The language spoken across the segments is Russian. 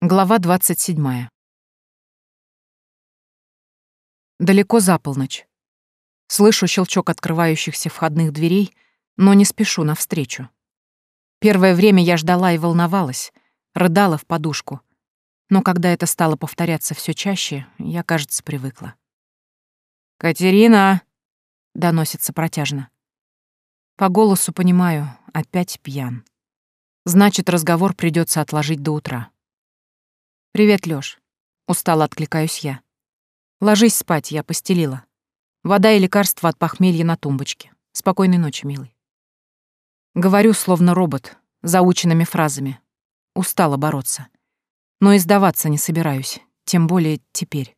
Глава 27. Далеко за полночь. Слышу щелчок открывающихся входных дверей, но не спешу навстречу. Первое время я ждала и волновалась, рыдала в подушку. Но когда это стало повторяться все чаще, я, кажется, привыкла. «Катерина!» — доносится протяжно. По голосу понимаю, опять пьян. Значит, разговор придется отложить до утра. «Привет, Лёш», — устало откликаюсь я. «Ложись спать, я постелила. Вода и лекарства от похмелья на тумбочке. Спокойной ночи, милый». Говорю, словно робот, заученными фразами. Устала бороться. Но и сдаваться не собираюсь, тем более теперь.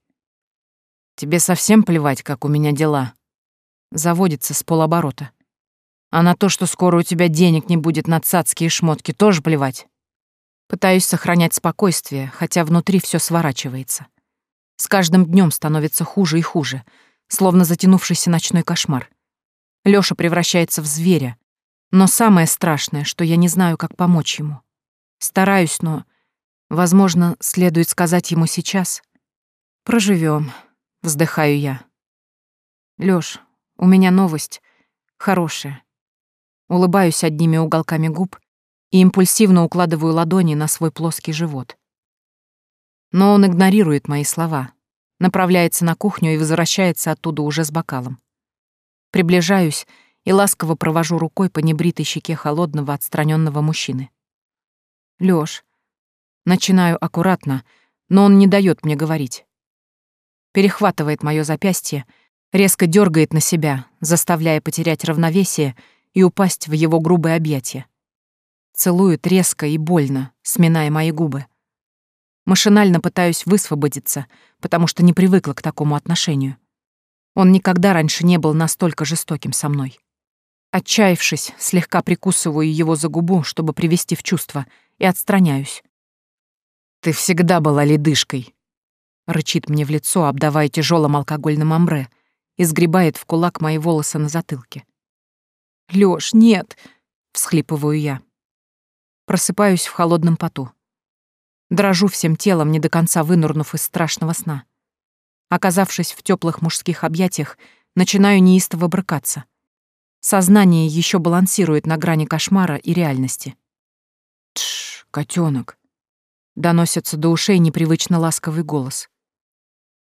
«Тебе совсем плевать, как у меня дела?» Заводится с полоборота. «А на то, что скоро у тебя денег не будет на цацкие шмотки, тоже плевать?» Пытаюсь сохранять спокойствие, хотя внутри все сворачивается. С каждым днем становится хуже и хуже, словно затянувшийся ночной кошмар. Лёша превращается в зверя. Но самое страшное, что я не знаю, как помочь ему. Стараюсь, но, возможно, следует сказать ему сейчас. Проживем, вздыхаю я. Лёш, у меня новость. Хорошая. Улыбаюсь одними уголками губ и импульсивно укладываю ладони на свой плоский живот. Но он игнорирует мои слова, направляется на кухню и возвращается оттуда уже с бокалом. Приближаюсь и ласково провожу рукой по небритой щеке холодного, отстраненного мужчины. «Лёш». Начинаю аккуратно, но он не дает мне говорить. Перехватывает мое запястье, резко дергает на себя, заставляя потерять равновесие и упасть в его грубые объятия целует резко и больно, сминая мои губы. Машинально пытаюсь высвободиться, потому что не привыкла к такому отношению. Он никогда раньше не был настолько жестоким со мной. Отчаявшись, слегка прикусываю его за губу, чтобы привести в чувство, и отстраняюсь. «Ты всегда была ледышкой», — рычит мне в лицо, обдавая тяжелым алкогольным амбре, и сгребает в кулак мои волосы на затылке. «Лёш, нет!» — всхлипываю я. Просыпаюсь в холодном поту. Дрожу всем телом, не до конца вынурнув из страшного сна. Оказавшись в теплых мужских объятиях, начинаю неистово брыкаться. Сознание еще балансирует на грани кошмара и реальности. «Тш, котенок!» — доносится до ушей непривычно ласковый голос.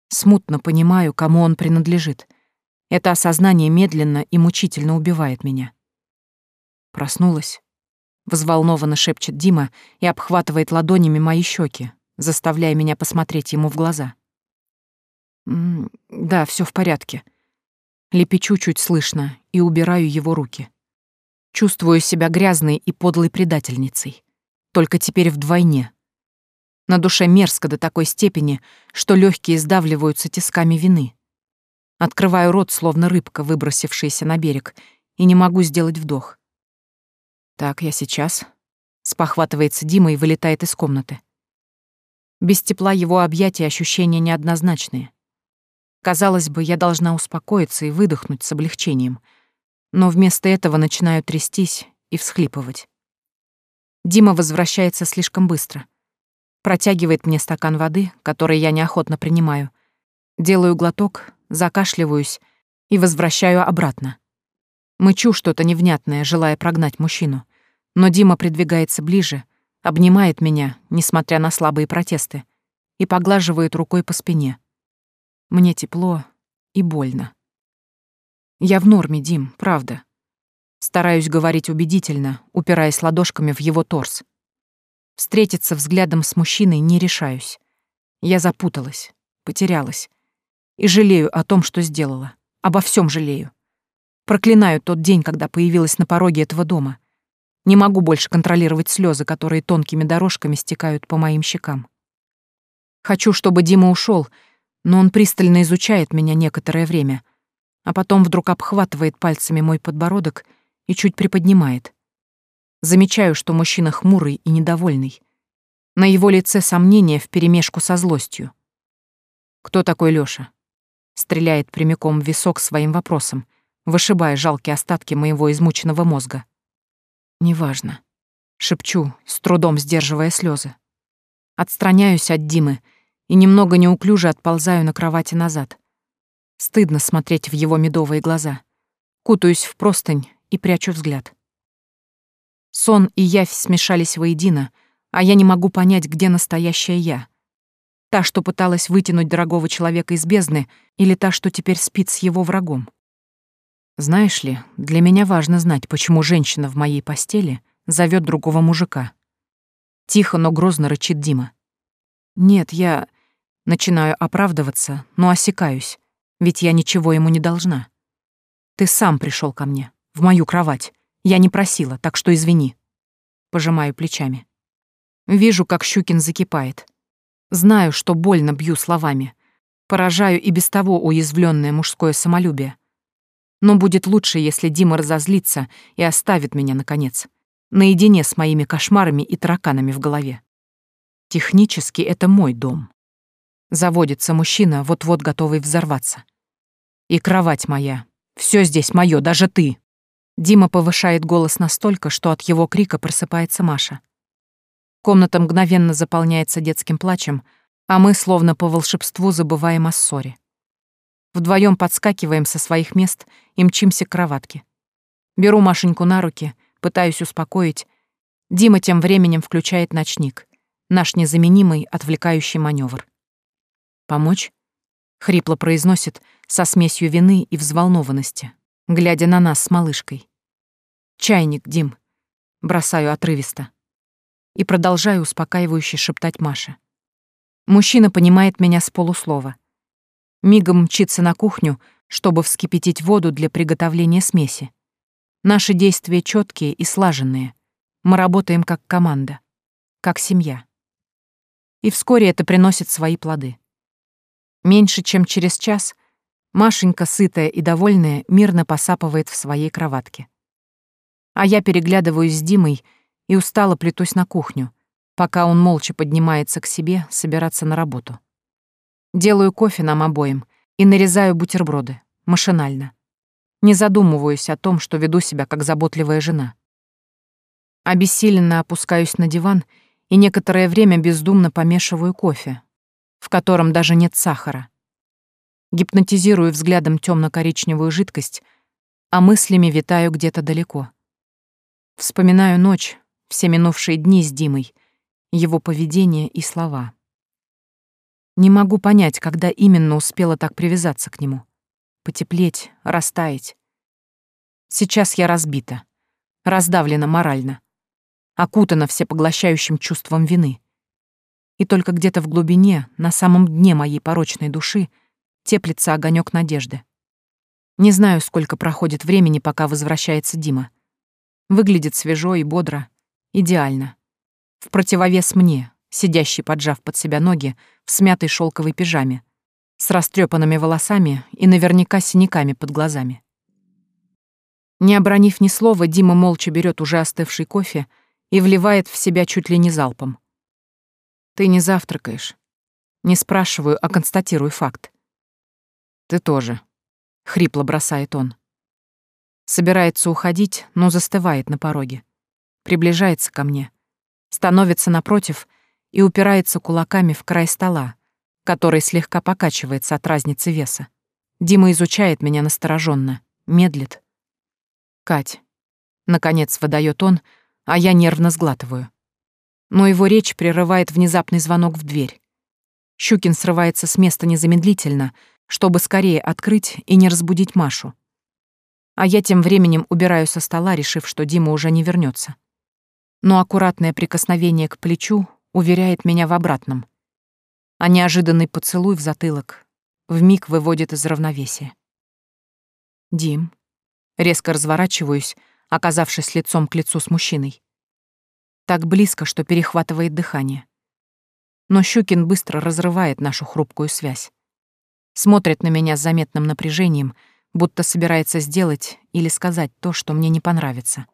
Смутно понимаю, кому он принадлежит. Это осознание медленно и мучительно убивает меня. Проснулась. Взволнованно шепчет Дима и обхватывает ладонями мои щеки, заставляя меня посмотреть ему в глаза. «Да, все в порядке». Лепечу чуть слышно и убираю его руки. Чувствую себя грязной и подлой предательницей. Только теперь вдвойне. На душе мерзко до такой степени, что легкие сдавливаются тисками вины. Открываю рот, словно рыбка, выбросившаяся на берег, и не могу сделать вдох. «Так, я сейчас». Спохватывается Дима и вылетает из комнаты. Без тепла его объятия ощущения неоднозначные. Казалось бы, я должна успокоиться и выдохнуть с облегчением, но вместо этого начинаю трястись и всхлипывать. Дима возвращается слишком быстро. Протягивает мне стакан воды, который я неохотно принимаю. Делаю глоток, закашливаюсь и возвращаю обратно. Мычу что-то невнятное, желая прогнать мужчину. Но Дима придвигается ближе, обнимает меня, несмотря на слабые протесты, и поглаживает рукой по спине. Мне тепло и больно. Я в норме, Дим, правда. Стараюсь говорить убедительно, упираясь ладошками в его торс. Встретиться взглядом с мужчиной не решаюсь. Я запуталась, потерялась. И жалею о том, что сделала. Обо всем жалею. Проклинаю тот день, когда появилась на пороге этого дома. Не могу больше контролировать слезы, которые тонкими дорожками стекают по моим щекам. Хочу, чтобы Дима ушел, но он пристально изучает меня некоторое время, а потом вдруг обхватывает пальцами мой подбородок и чуть приподнимает. Замечаю, что мужчина хмурый и недовольный. На его лице сомнение вперемешку со злостью. «Кто такой Лёша?» Стреляет прямиком в висок своим вопросом, вышибая жалкие остатки моего измученного мозга. «Неважно», — шепчу, с трудом сдерживая слезы. Отстраняюсь от Димы и немного неуклюже отползаю на кровати назад. Стыдно смотреть в его медовые глаза. Кутаюсь в простынь и прячу взгляд. Сон и явь смешались воедино, а я не могу понять, где настоящая я. Та, что пыталась вытянуть дорогого человека из бездны, или та, что теперь спит с его врагом. Знаешь ли, для меня важно знать, почему женщина в моей постели зовет другого мужика. Тихо, но грозно рычит Дима. Нет, я начинаю оправдываться, но осекаюсь, ведь я ничего ему не должна. Ты сам пришел ко мне, в мою кровать. Я не просила, так что извини. Пожимаю плечами. Вижу, как Щукин закипает. Знаю, что больно бью словами. Поражаю и без того уязвленное мужское самолюбие. Но будет лучше, если Дима разозлится и оставит меня, наконец, наедине с моими кошмарами и тараканами в голове. Технически это мой дом. Заводится мужчина, вот-вот готовый взорваться. И кровать моя. Все здесь мое, даже ты. Дима повышает голос настолько, что от его крика просыпается Маша. Комната мгновенно заполняется детским плачем, а мы словно по волшебству забываем о ссоре. Вдвоем подскакиваем со своих мест и мчимся к кроватке. Беру Машеньку на руки, пытаюсь успокоить. Дима тем временем включает ночник. Наш незаменимый отвлекающий маневр. «Помочь?» — хрипло произносит, со смесью вины и взволнованности, глядя на нас с малышкой. «Чайник, Дим!» — бросаю отрывисто. И продолжаю успокаивающе шептать Маше. Мужчина понимает меня с полуслова — мигом мчится на кухню, чтобы вскипятить воду для приготовления смеси. Наши действия четкие и слаженные. Мы работаем как команда, как семья. И вскоре это приносит свои плоды. Меньше чем через час Машенька, сытая и довольная, мирно посапывает в своей кроватке. А я переглядываюсь с Димой и устало плетусь на кухню, пока он молча поднимается к себе собираться на работу. Делаю кофе нам обоим и нарезаю бутерброды, машинально. Не задумываюсь о том, что веду себя как заботливая жена. Обессиленно опускаюсь на диван и некоторое время бездумно помешиваю кофе, в котором даже нет сахара. Гипнотизирую взглядом темно-коричневую жидкость, а мыслями витаю где-то далеко. Вспоминаю ночь, все минувшие дни с Димой, его поведение и слова. Не могу понять, когда именно успела так привязаться к нему. Потеплеть, растаять. Сейчас я разбита, раздавлена морально, окутана всепоглощающим чувством вины. И только где-то в глубине, на самом дне моей порочной души, теплится огонек надежды. Не знаю, сколько проходит времени, пока возвращается Дима. Выглядит свежо и бодро, идеально. В противовес мне, сидящий, поджав под себя ноги, в смятой шелковой пижаме, с растрепанными волосами и наверняка синяками под глазами. Не обронив ни слова, Дима молча берет уже остывший кофе и вливает в себя чуть ли не залпом. «Ты не завтракаешь». Не спрашиваю, а констатирую факт. «Ты тоже», — хрипло бросает он. Собирается уходить, но застывает на пороге. Приближается ко мне. Становится напротив и упирается кулаками в край стола, который слегка покачивается от разницы веса. Дима изучает меня настороженно, медлит. «Кать», — наконец выдает он, а я нервно сглатываю. Но его речь прерывает внезапный звонок в дверь. Щукин срывается с места незамедлительно, чтобы скорее открыть и не разбудить Машу. А я тем временем убираю со стола, решив, что Дима уже не вернется. Но аккуратное прикосновение к плечу уверяет меня в обратном. А неожиданный поцелуй в затылок вмиг выводит из равновесия. «Дим». Резко разворачиваюсь, оказавшись лицом к лицу с мужчиной. Так близко, что перехватывает дыхание. Но Щукин быстро разрывает нашу хрупкую связь. Смотрит на меня с заметным напряжением, будто собирается сделать или сказать то, что мне не понравится.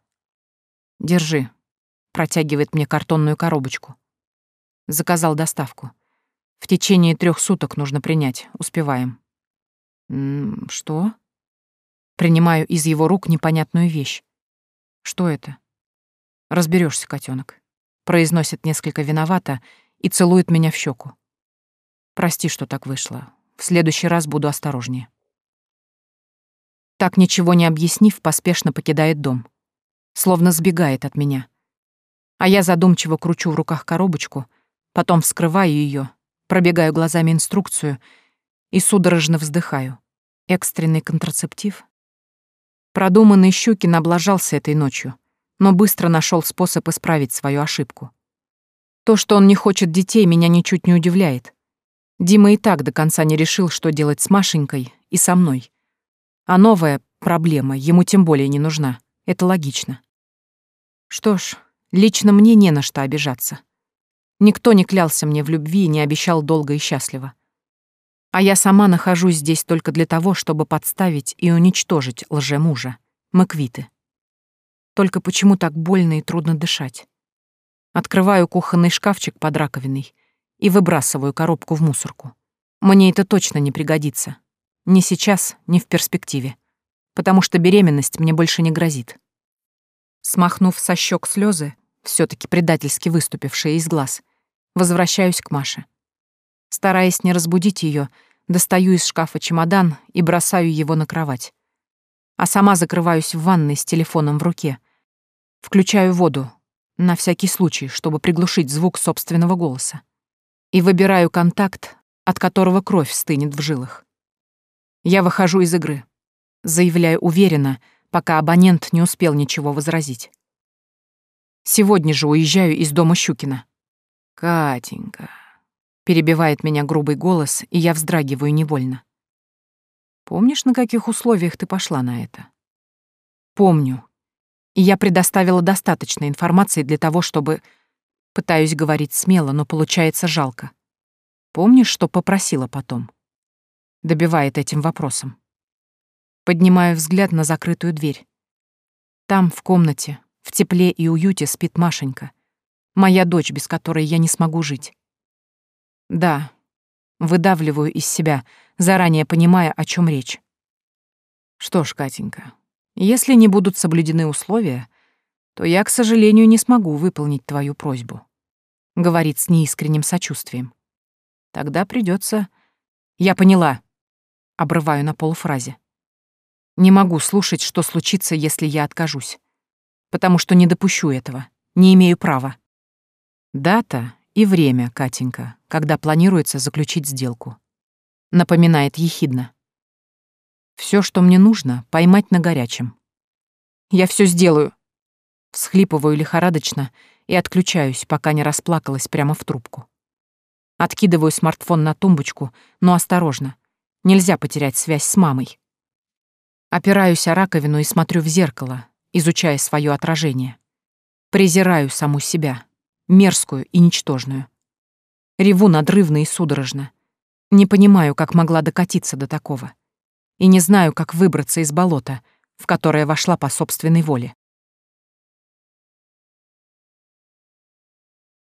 «Держи», — протягивает мне картонную коробочку. Заказал доставку. В течение трех суток нужно принять. Успеваем. Что? Принимаю из его рук непонятную вещь. Что это? Разберешься, котенок. Произносит несколько виновато и целует меня в щеку. Прости, что так вышло. В следующий раз буду осторожнее. Так ничего не объяснив, поспешно покидает дом. Словно сбегает от меня. А я задумчиво кручу в руках коробочку — Потом вскрываю ее, пробегаю глазами инструкцию и судорожно вздыхаю. Экстренный контрацептив. Продуманный Щукин облажался этой ночью, но быстро нашел способ исправить свою ошибку. То, что он не хочет детей, меня ничуть не удивляет. Дима и так до конца не решил, что делать с Машенькой и со мной. А новая проблема ему тем более не нужна. Это логично. Что ж, лично мне не на что обижаться. Никто не клялся мне в любви и не обещал долго и счастливо. А я сама нахожусь здесь только для того, чтобы подставить и уничтожить лже мужа Маквиты. Только почему так больно и трудно дышать? Открываю кухонный шкафчик под раковиной и выбрасываю коробку в мусорку. Мне это точно не пригодится. Ни сейчас, ни в перспективе. Потому что беременность мне больше не грозит. Смахнув со щек слезы, все таки предательски выступившие из глаз, Возвращаюсь к Маше. Стараясь не разбудить ее, достаю из шкафа чемодан и бросаю его на кровать. А сама закрываюсь в ванной с телефоном в руке. Включаю воду, на всякий случай, чтобы приглушить звук собственного голоса. И выбираю контакт, от которого кровь стынет в жилах. Я выхожу из игры. Заявляю уверенно, пока абонент не успел ничего возразить. Сегодня же уезжаю из дома Щукина. Катенька, перебивает меня грубый голос, и я вздрагиваю невольно. Помнишь, на каких условиях ты пошла на это? Помню. И я предоставила достаточно информации для того, чтобы... Пытаюсь говорить смело, но получается жалко. Помнишь, что попросила потом? Добивает этим вопросом. Поднимаю взгляд на закрытую дверь. Там, в комнате, в тепле и уюте спит Машенька — Моя дочь, без которой я не смогу жить. Да, выдавливаю из себя, заранее понимая, о чем речь. Что ж, Катенька, если не будут соблюдены условия, то я, к сожалению, не смогу выполнить твою просьбу. Говорит с неискренним сочувствием. Тогда придется. Я поняла. Обрываю на полуфразе. Не могу слушать, что случится, если я откажусь. Потому что не допущу этого. Не имею права. «Дата и время, Катенька, когда планируется заключить сделку», — напоминает ехидно. «Все, что мне нужно, поймать на горячем». «Я все сделаю», — всхлипываю лихорадочно и отключаюсь, пока не расплакалась прямо в трубку. Откидываю смартфон на тумбочку, но осторожно. Нельзя потерять связь с мамой. Опираюсь о раковину и смотрю в зеркало, изучая свое отражение. Презираю саму себя мерзкую и ничтожную. Реву надрывно и судорожно. Не понимаю, как могла докатиться до такого. И не знаю, как выбраться из болота, в которое вошла по собственной воле.